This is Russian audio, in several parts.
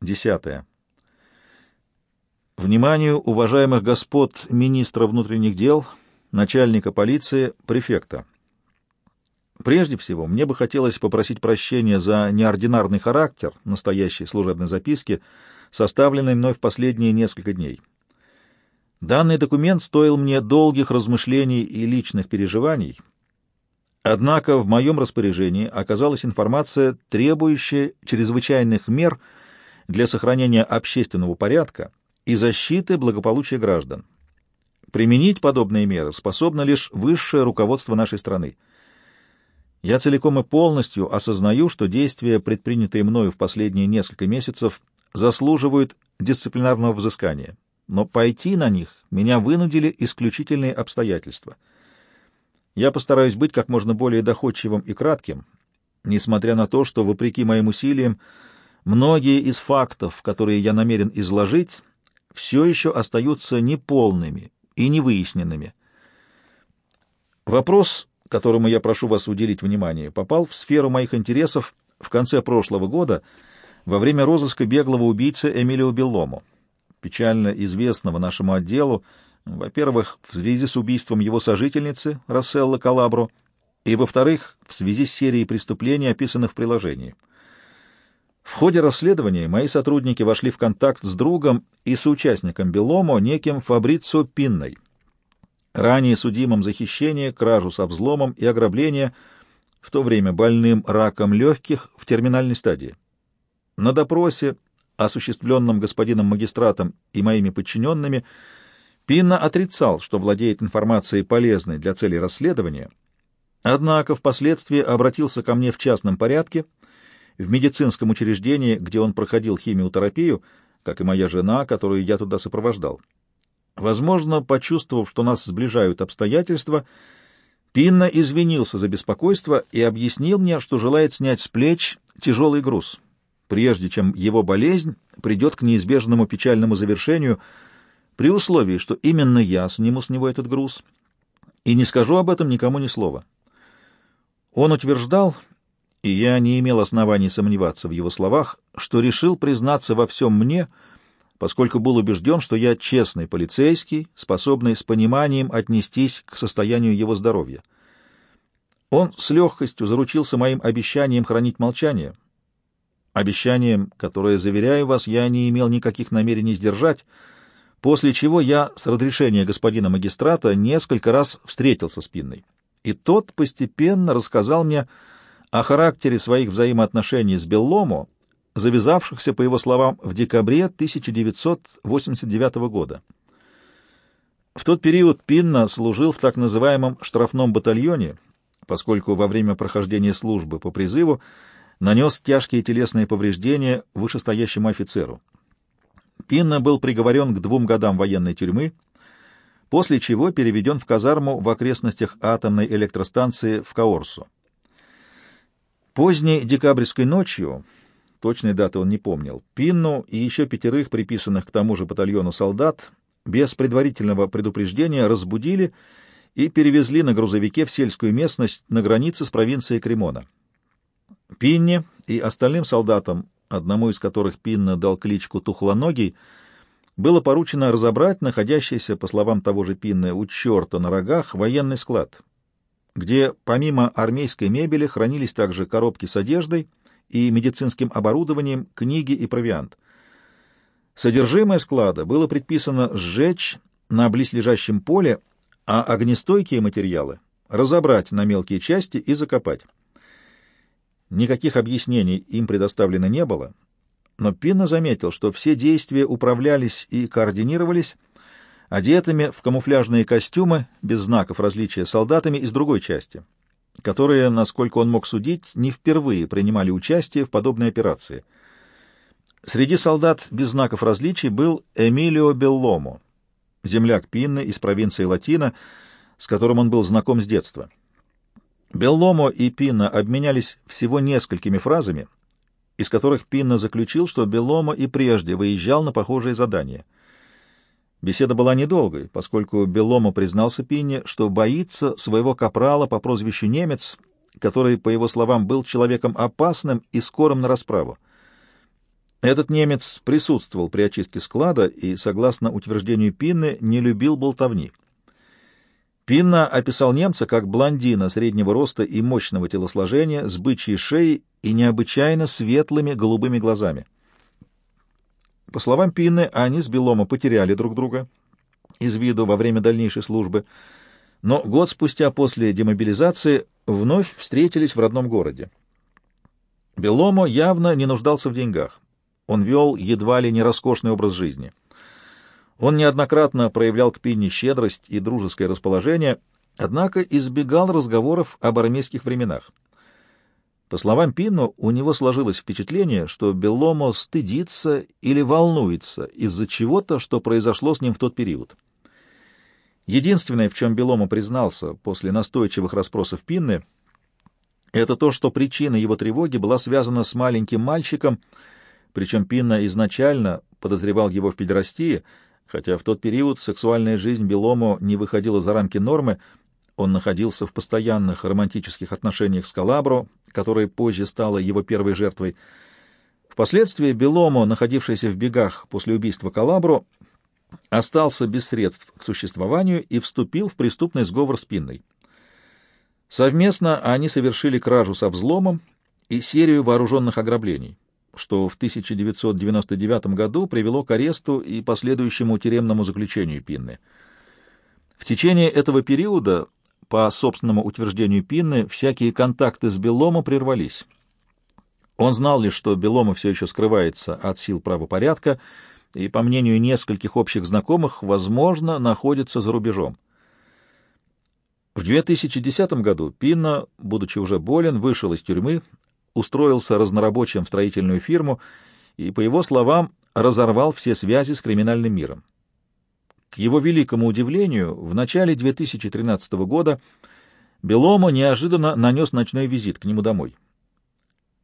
Десятое. Вниманию уважаемых господ министра внутренних дел, начальника полиции, префекта. Прежде всего, мне бы хотелось попросить прощения за неординарный характер настоящей служебной записки, составленной мной в последние несколько дней. Данный документ стоил мне долгих размышлений и личных переживаний, однако в моем распоряжении оказалась информация, требующая чрезвычайных мер для сохранения общественного порядка и защиты благополучия граждан. Применить подобные меры способно лишь высшее руководство нашей страны. Я целиком и полностью осознаю, что действия, предпринятые мною в последние несколько месяцев, заслуживают дисциплинарного взыскания, но пойти на них меня вынудили исключительные обстоятельства. Я постараюсь быть как можно более доходчивым и кратким, несмотря на то, что, вопреки моим усилиям, многие из фактов, которые я намерен изложить, все еще остаются неполными и невыясненными. Вопрос которому я прошу вас уделить внимание, попал в сферу моих интересов в конце прошлого года во время розыска беглого убийцы Эмилио Беллому, печально известного нашему отделу, во-первых, в связи с убийством его сожительницы Расселла Калабро, и, во-вторых, в связи с серией преступлений, описанных в приложении. В ходе расследования мои сотрудники вошли в контакт с другом и соучастником Беломо, неким Фабрицо Пинной — ранее судимым за хищение, кражу со взломом и ограбление, в то время больным раком легких в терминальной стадии. На допросе, осуществленном господином магистратом и моими подчиненными, Пинна отрицал, что владеет информацией полезной для целей расследования, однако впоследствии обратился ко мне в частном порядке в медицинском учреждении, где он проходил химиотерапию, как и моя жена, которую я туда сопровождал. Возможно, почувствовав, что нас сближают обстоятельства, Пинна извинился за беспокойство и объяснил мне, что желает снять с плеч тяжелый груз, прежде чем его болезнь придет к неизбежному печальному завершению, при условии, что именно я сниму с него этот груз, и не скажу об этом никому ни слова. Он утверждал, и я не имел оснований сомневаться в его словах, что решил признаться во всем мне — поскольку был убежден, что я честный полицейский, способный с пониманием отнестись к состоянию его здоровья. Он с легкостью заручился моим обещанием хранить молчание, обещанием, которое, заверяю вас, я не имел никаких намерений сдержать, после чего я с разрешения господина магистрата несколько раз встретился с Пинной, и тот постепенно рассказал мне о характере своих взаимоотношений с Белломо завязавшихся, по его словам, в декабре 1989 года. В тот период Пинна служил в так называемом штрафном батальоне, поскольку во время прохождения службы по призыву нанес тяжкие телесные повреждения вышестоящему офицеру. Пинна был приговорен к двум годам военной тюрьмы, после чего переведен в казарму в окрестностях атомной электростанции в Каорсу. Поздней декабрьской ночью точной даты он не помнил, Пинну и еще пятерых приписанных к тому же батальону солдат без предварительного предупреждения разбудили и перевезли на грузовике в сельскую местность на границе с провинцией Кремона. Пинне и остальным солдатам, одному из которых Пинна дал кличку Тухлоногий, было поручено разобрать находящийся, по словам того же Пинны, у черта на рогах военный склад, где помимо армейской мебели хранились также коробки с одеждой и медицинским оборудованием, книги и провиант. Содержимое склада было предписано сжечь на близлежащем поле, а огнестойкие материалы разобрать на мелкие части и закопать. Никаких объяснений им предоставлено не было, но Пинна заметил, что все действия управлялись и координировались одетыми в камуфляжные костюмы без знаков различия солдатами из другой части которые, насколько он мог судить, не впервые принимали участие в подобной операции. Среди солдат без знаков различий был Эмилио Белломо, земляк Пинны из провинции Латина, с которым он был знаком с детства. Белломо и Пинна обменялись всего несколькими фразами, из которых Пинна заключил, что Белломо и прежде выезжал на похожие задания — Беседа была недолгой, поскольку Беломо признался Пинне, что боится своего капрала по прозвищу Немец, который, по его словам, был человеком опасным и скорым на расправу. Этот немец присутствовал при очистке склада и, согласно утверждению Пинны, не любил болтовни. Пинна описал немца как блондина среднего роста и мощного телосложения, с бычьей шеей и необычайно светлыми голубыми глазами. По словам Пинны, они с Беломо потеряли друг друга из виду во время дальнейшей службы, но год спустя после демобилизации вновь встретились в родном городе. Беломо явно не нуждался в деньгах. Он вел едва ли не роскошный образ жизни. Он неоднократно проявлял к Пинне щедрость и дружеское расположение, однако избегал разговоров об армейских временах. По словам Пинно, у него сложилось впечатление, что Беломо стыдится или волнуется из-за чего-то, что произошло с ним в тот период. Единственное, в чем Беломо признался после настойчивых расспросов Пинны, это то, что причина его тревоги была связана с маленьким мальчиком, причем Пинна изначально подозревал его в педерастии, хотя в тот период сексуальная жизнь Белому не выходила за рамки нормы, он находился в постоянных романтических отношениях с Калабро, которая позже стала его первой жертвой. Впоследствии Беломо, находившийся в бегах после убийства Калабро, остался без средств к существованию и вступил в преступный сговор с Пинной. Совместно они совершили кражу со взломом и серию вооруженных ограблений что в 1999 году привело к аресту и последующему тюремному заключению Пинны. В течение этого периода, по собственному утверждению Пинны, всякие контакты с Беломо прервались. Он знал лишь, что Беломо все еще скрывается от сил правопорядка и, по мнению нескольких общих знакомых, возможно, находится за рубежом. В 2010 году Пинна, будучи уже болен, вышел из тюрьмы, устроился разнорабочим в строительную фирму и, по его словам, разорвал все связи с криминальным миром. К его великому удивлению, в начале 2013 года Беломо неожиданно нанес ночной визит к нему домой.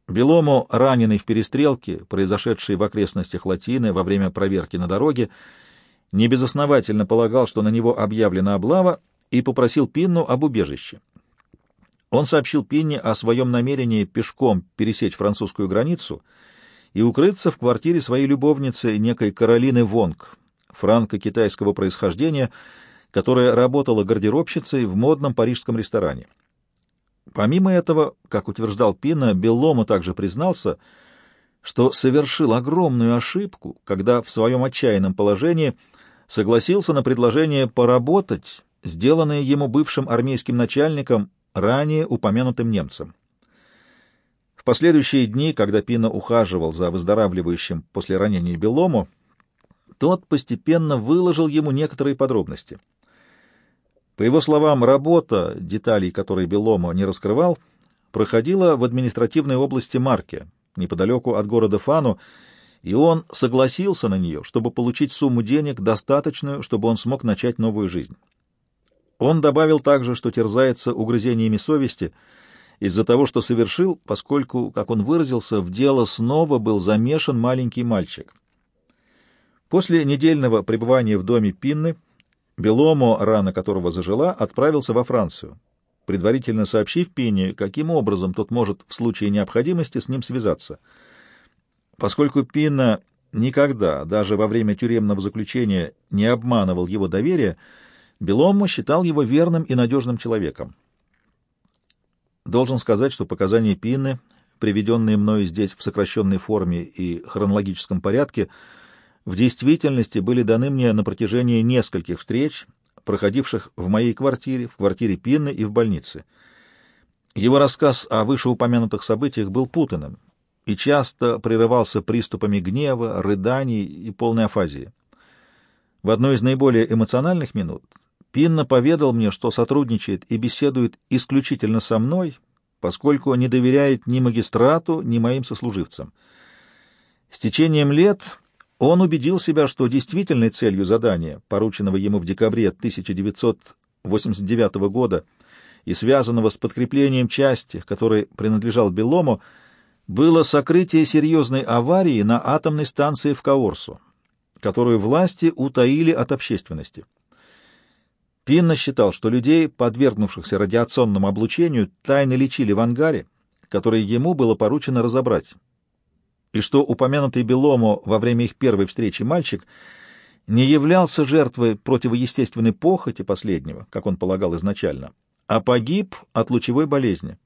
Беломо, раненый в перестрелке, произошедшей в окрестностях Латины во время проверки на дороге, небезосновательно полагал, что на него объявлена облава, и попросил Пинну об убежище. Он сообщил Пинни о своем намерении пешком пересечь французскую границу и укрыться в квартире своей любовницы, некой Каролины Вонг, франко-китайского происхождения, которая работала гардеробщицей в модном парижском ресторане. Помимо этого, как утверждал Пина, Беллому также признался, что совершил огромную ошибку, когда в своем отчаянном положении согласился на предложение поработать, сделанное ему бывшим армейским начальником ранее упомянутым немцем. В последующие дни, когда Пина ухаживал за выздоравливающим после ранения Белому, тот постепенно выложил ему некоторые подробности. По его словам, работа, деталей которой Беломо не раскрывал, проходила в административной области Марки, неподалеку от города Фану, и он согласился на нее, чтобы получить сумму денег, достаточную, чтобы он смог начать новую жизнь. Он добавил также, что терзается угрызениями совести из-за того, что совершил, поскольку, как он выразился, в дело снова был замешан маленький мальчик. После недельного пребывания в доме Пинны Беломо, рана которого зажила, отправился во Францию, предварительно сообщив Пинне, каким образом тот может в случае необходимости с ним связаться. Поскольку Пинна никогда, даже во время тюремного заключения, не обманывал его доверие, Беломмо считал его верным и надежным человеком. Должен сказать, что показания Пинны, приведенные мною здесь в сокращенной форме и хронологическом порядке, в действительности были даны мне на протяжении нескольких встреч, проходивших в моей квартире, в квартире Пинны и в больнице. Его рассказ о вышеупомянутых событиях был путанным и часто прерывался приступами гнева, рыданий и полной афазии. В одной из наиболее эмоциональных минут Пинна поведал мне, что сотрудничает и беседует исключительно со мной, поскольку не доверяет ни магистрату, ни моим сослуживцам. С течением лет он убедил себя, что действительной целью задания, порученного ему в декабре 1989 года и связанного с подкреплением части, которой принадлежал Белому, было сокрытие серьезной аварии на атомной станции в Каорсу, которую власти утаили от общественности. Пинна считал, что людей, подвергнувшихся радиационному облучению, тайно лечили в ангаре, который ему было поручено разобрать. И что упомянутый Белому во время их первой встречи мальчик не являлся жертвой противоестественной похоти последнего, как он полагал изначально, а погиб от лучевой болезни.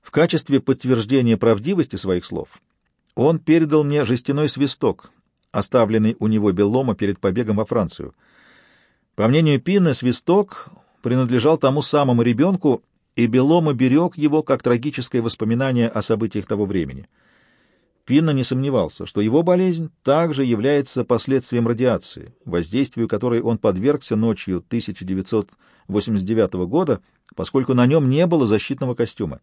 В качестве подтверждения правдивости своих слов он передал мне жестяной свисток, оставленный у него Беллома перед побегом во Францию. По мнению Пины, свисток принадлежал тому самому ребенку, и Белома берег его как трагическое воспоминание о событиях того времени. Пинна не сомневался, что его болезнь также является последствием радиации, воздействию которой он подвергся ночью 1989 года, поскольку на нем не было защитного костюма.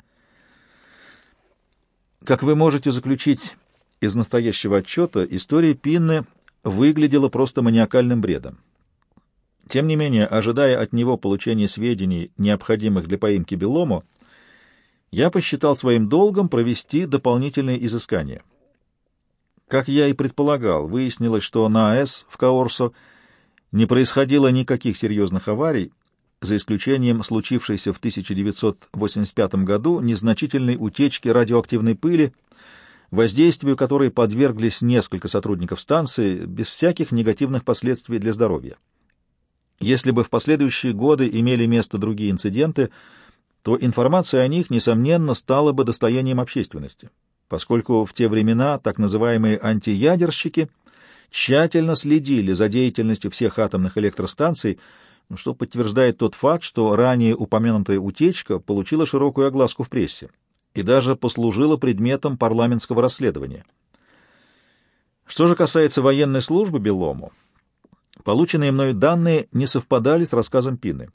Как вы можете заключить из настоящего отчета, история Пинны выглядела просто маниакальным бредом. Тем не менее, ожидая от него получения сведений, необходимых для поимки Белому, я посчитал своим долгом провести дополнительные изыскания. Как я и предполагал, выяснилось, что на АЭС в Каорсо не происходило никаких серьезных аварий, за исключением случившейся в 1985 году незначительной утечки радиоактивной пыли, воздействию которой подверглись несколько сотрудников станции без всяких негативных последствий для здоровья. Если бы в последующие годы имели место другие инциденты, то информация о них, несомненно, стала бы достоянием общественности, поскольку в те времена так называемые антиядерщики тщательно следили за деятельностью всех атомных электростанций, что подтверждает тот факт, что ранее упомянутая утечка получила широкую огласку в прессе и даже послужила предметом парламентского расследования. Что же касается военной службы Белому, полученные мною данные не совпадали с рассказом Пины.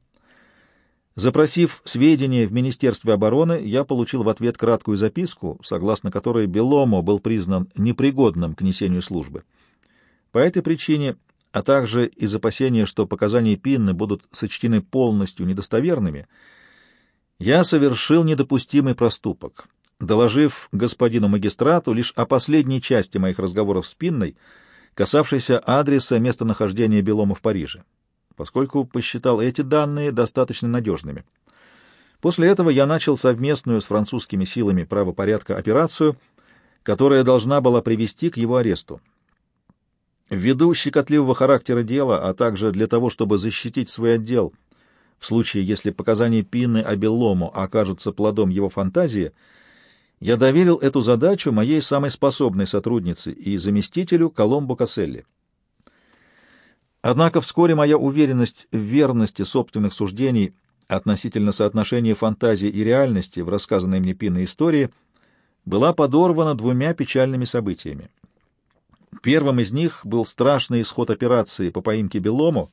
Запросив сведения в Министерстве обороны, я получил в ответ краткую записку, согласно которой Белому был признан непригодным к несению службы. По этой причине а также из опасения, что показания Пинны будут сочтены полностью недостоверными, я совершил недопустимый проступок, доложив господину магистрату лишь о последней части моих разговоров с Пинной, касавшейся адреса местонахождения Белома в Париже, поскольку посчитал эти данные достаточно надежными. После этого я начал совместную с французскими силами правопорядка операцию, которая должна была привести к его аресту. Ввиду щекотливого характера дела, а также для того, чтобы защитить свой отдел, в случае, если показания Пины о Беллому окажутся плодом его фантазии, я доверил эту задачу моей самой способной сотруднице и заместителю Коломбо Касселли. Однако вскоре моя уверенность в верности собственных суждений относительно соотношения фантазии и реальности в рассказанной мне Пиной истории была подорвана двумя печальными событиями. Первым из них был страшный исход операции по поимке Белому,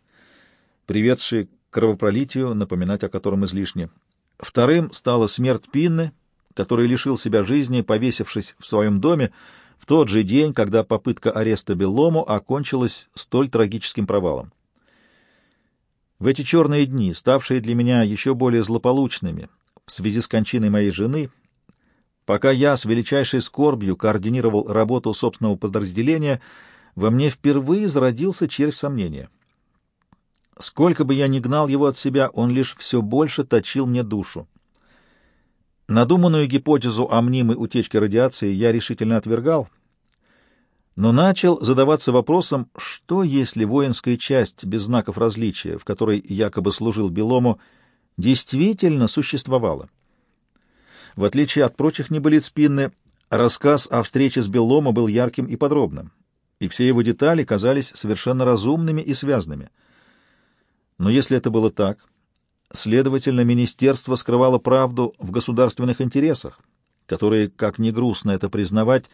приведший к кровопролитию, напоминать о котором излишне. Вторым стала смерть Пинны, который лишил себя жизни, повесившись в своем доме в тот же день, когда попытка ареста Белому окончилась столь трагическим провалом. В эти черные дни, ставшие для меня еще более злополучными в связи с кончиной моей жены, Пока я с величайшей скорбью координировал работу собственного подразделения, во мне впервые зародился червь сомнения. Сколько бы я ни гнал его от себя, он лишь все больше точил мне душу. Надуманную гипотезу о мнимой утечке радиации я решительно отвергал, но начал задаваться вопросом, что если воинская часть без знаков различия, в которой якобы служил Белому, действительно существовала. В отличие от прочих небылиц Пинны, рассказ о встрече с Белломо был ярким и подробным, и все его детали казались совершенно разумными и связанными. Но если это было так, следовательно, министерство скрывало правду в государственных интересах, которые, как ни грустно это признавать,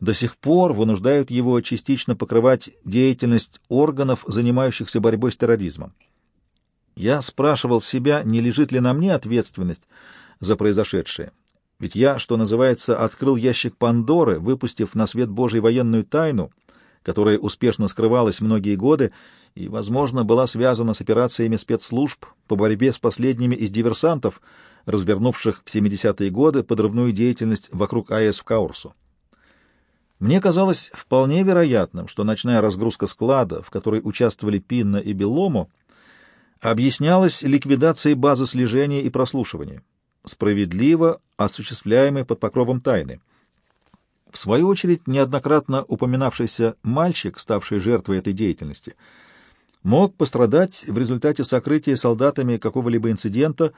до сих пор вынуждают его частично покрывать деятельность органов, занимающихся борьбой с терроризмом. Я спрашивал себя, не лежит ли на мне ответственность за произошедшее. Ведь я, что называется, открыл ящик Пандоры, выпустив на свет Божий военную тайну, которая успешно скрывалась многие годы и, возможно, была связана с операциями спецслужб по борьбе с последними из диверсантов, развернувших в 70-е годы подрывную деятельность вокруг АЭС в Каурсу. Мне казалось вполне вероятным, что ночная разгрузка склада, в которой участвовали Пинна и Белому, объяснялась ликвидацией базы слежения и прослушивания справедливо осуществляемой под покровом тайны. В свою очередь, неоднократно упоминавшийся мальчик, ставший жертвой этой деятельности, мог пострадать в результате сокрытия солдатами какого-либо инцидента,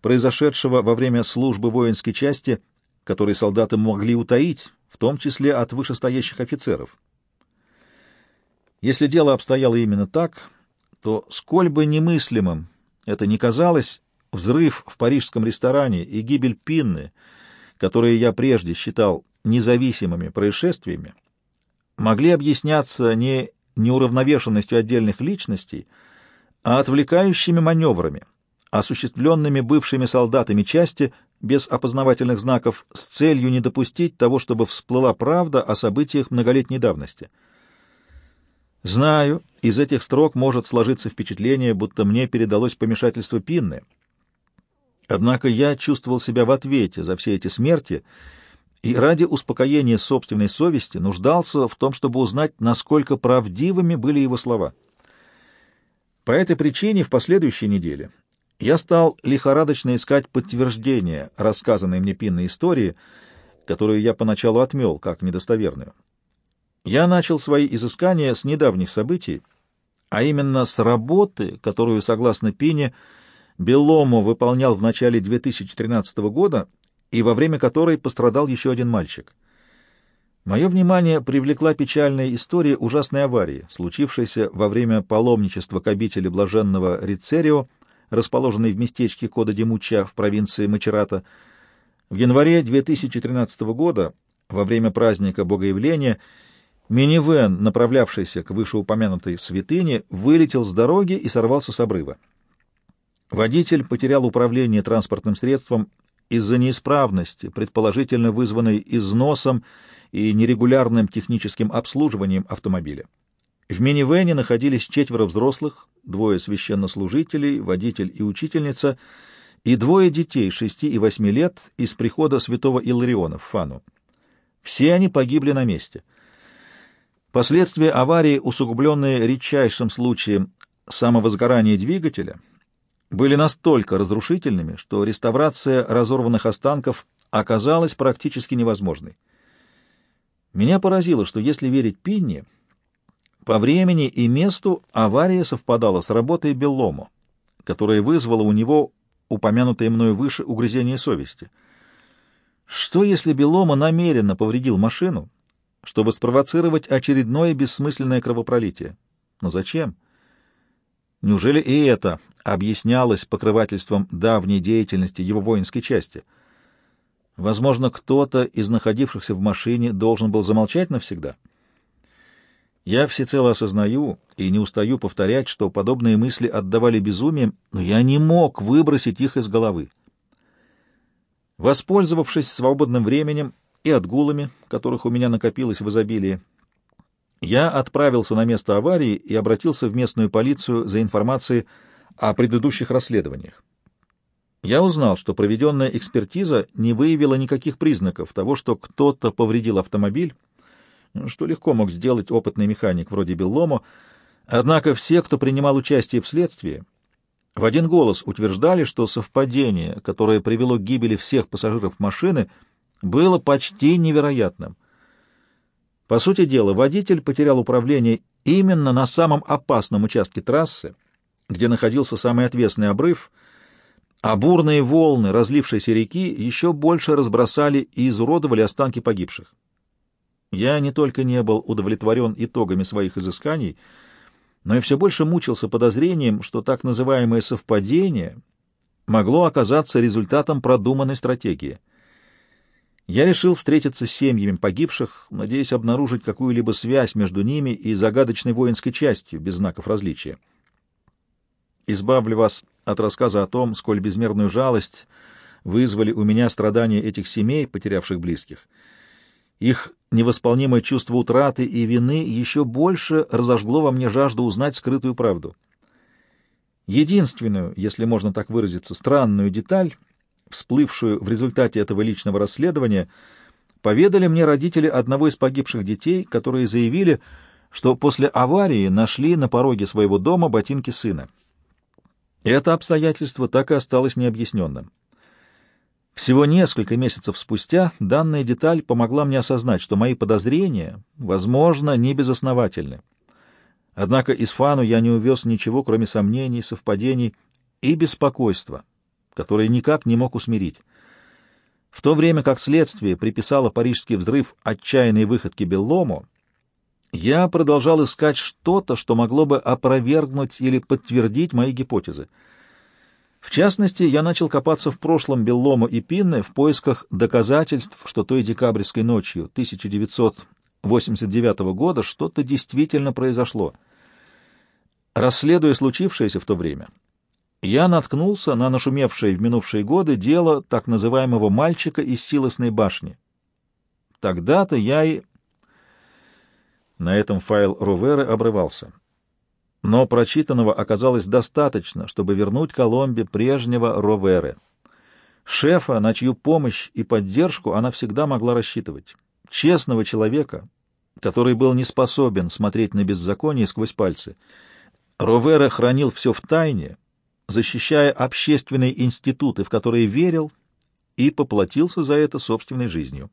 произошедшего во время службы воинской части, который солдаты могли утаить, в том числе от вышестоящих офицеров. Если дело обстояло именно так, то, сколь бы немыслимым это ни казалось, взрыв в парижском ресторане и гибель Пинны, которые я прежде считал независимыми происшествиями, могли объясняться не неуравновешенностью отдельных личностей, а отвлекающими маневрами, осуществленными бывшими солдатами части без опознавательных знаков с целью не допустить того, чтобы всплыла правда о событиях многолетней давности. Знаю, из этих строк может сложиться впечатление, будто мне передалось помешательство Пинны. Однако я чувствовал себя в ответе за все эти смерти и ради успокоения собственной совести нуждался в том, чтобы узнать, насколько правдивыми были его слова. По этой причине в последующей неделе я стал лихорадочно искать подтверждение рассказанной мне пинной истории, которую я поначалу отмел как недостоверную. Я начал свои изыскания с недавних событий, а именно с работы, которую, согласно Пине, Белому выполнял в начале 2013 года и во время которой пострадал еще один мальчик. Мое внимание привлекла печальная история ужасной аварии, случившейся во время паломничества к обители блаженного Рицерио расположенный в местечке Кода-Демуча в провинции Мачерата. В январе 2013 года, во время праздника Богоявления, минивэн, направлявшийся к вышеупомянутой святыне, вылетел с дороги и сорвался с обрыва. Водитель потерял управление транспортным средством из-за неисправности, предположительно вызванной износом и нерегулярным техническим обслуживанием автомобиля. В минивэне находились четверо взрослых, двое священнослужителей, водитель и учительница, и двое детей шести и восьми лет из прихода святого Иллариона в Фану. Все они погибли на месте. Последствия аварии, усугубленные редчайшим случаем самовозгорания двигателя, были настолько разрушительными, что реставрация разорванных останков оказалась практически невозможной. Меня поразило, что если верить Пинни, по времени и месту авария совпадала с работой Беллому, которая вызвала у него упомянутое мною выше угрызение совести. Что, если Белома намеренно повредил машину, чтобы спровоцировать очередное бессмысленное кровопролитие? Но зачем? Неужели и это объяснялось покрывательством давней деятельности его воинской части? Возможно, кто-то из находившихся в машине должен был замолчать навсегда — я всецело осознаю и не устаю повторять, что подобные мысли отдавали безумием, но я не мог выбросить их из головы. Воспользовавшись свободным временем и отгулами, которых у меня накопилось в изобилии, я отправился на место аварии и обратился в местную полицию за информацией о предыдущих расследованиях. Я узнал, что проведенная экспертиза не выявила никаких признаков того, что кто-то повредил автомобиль, что легко мог сделать опытный механик вроде Белломо, однако все, кто принимал участие в следствии, в один голос утверждали, что совпадение, которое привело к гибели всех пассажиров машины, было почти невероятным. По сути дела, водитель потерял управление именно на самом опасном участке трассы, где находился самый отвесный обрыв, а бурные волны разлившейся реки еще больше разбросали и изуродовали останки погибших. Я не только не был удовлетворен итогами своих изысканий, но и все больше мучился подозрением, что так называемое совпадение могло оказаться результатом продуманной стратегии. Я решил встретиться с семьями погибших, надеясь обнаружить какую-либо связь между ними и загадочной воинской частью без знаков различия. Избавлю вас от рассказа о том, сколь безмерную жалость вызвали у меня страдания этих семей, потерявших близких — их невосполнимое чувство утраты и вины еще больше разожгло во мне жажду узнать скрытую правду. Единственную, если можно так выразиться, странную деталь, всплывшую в результате этого личного расследования, поведали мне родители одного из погибших детей, которые заявили, что после аварии нашли на пороге своего дома ботинки сына. Это обстоятельство так и осталось необъясненным. Всего несколько месяцев спустя данная деталь помогла мне осознать, что мои подозрения, возможно, не безосновательны. Однако из Фану я не увез ничего, кроме сомнений, совпадений и беспокойства, которые никак не мог усмирить. В то время как следствие приписало парижский взрыв отчаянной выходке Беллому, я продолжал искать что-то, что могло бы опровергнуть или подтвердить мои гипотезы. В частности, я начал копаться в прошлом Беллому и Пинне в поисках доказательств, что той декабрьской ночью 1989 года что-то действительно произошло. Расследуя случившееся в то время, я наткнулся на нашумевшее в минувшие годы дело так называемого мальчика из силосной башни. Тогда-то я и... На этом файл Руверы обрывался но прочитанного оказалось достаточно, чтобы вернуть Коломбе прежнего Роверы. Шефа, на чью помощь и поддержку она всегда могла рассчитывать. Честного человека, который был не способен смотреть на беззаконие сквозь пальцы. Ровера хранил все в тайне, защищая общественные институты, в которые верил, и поплатился за это собственной жизнью.